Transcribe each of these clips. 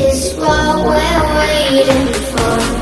is what we're waiting for.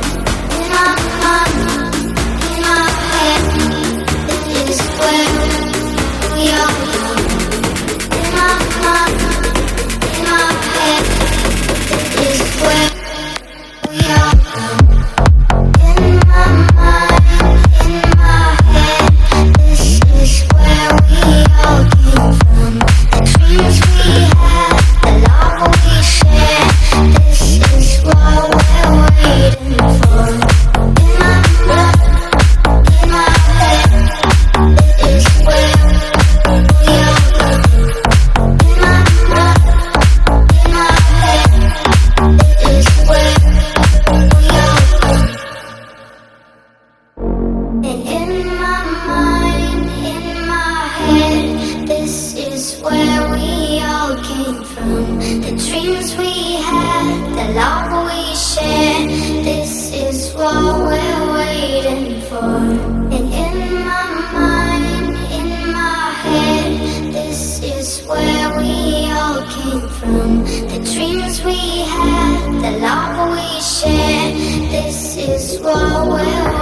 The love we share. This is what we're waiting for. And in my mind, in my head, this is where we all came from. The dreams we had, the love we shared. This is what we're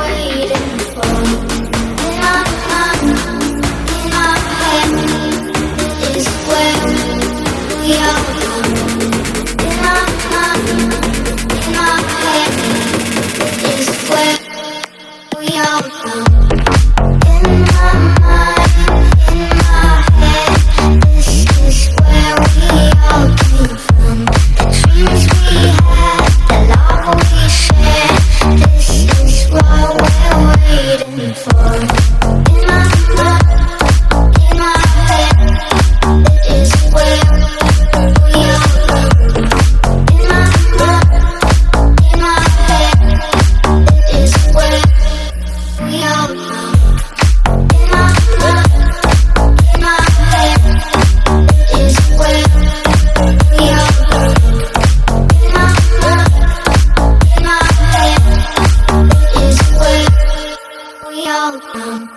down. down, down.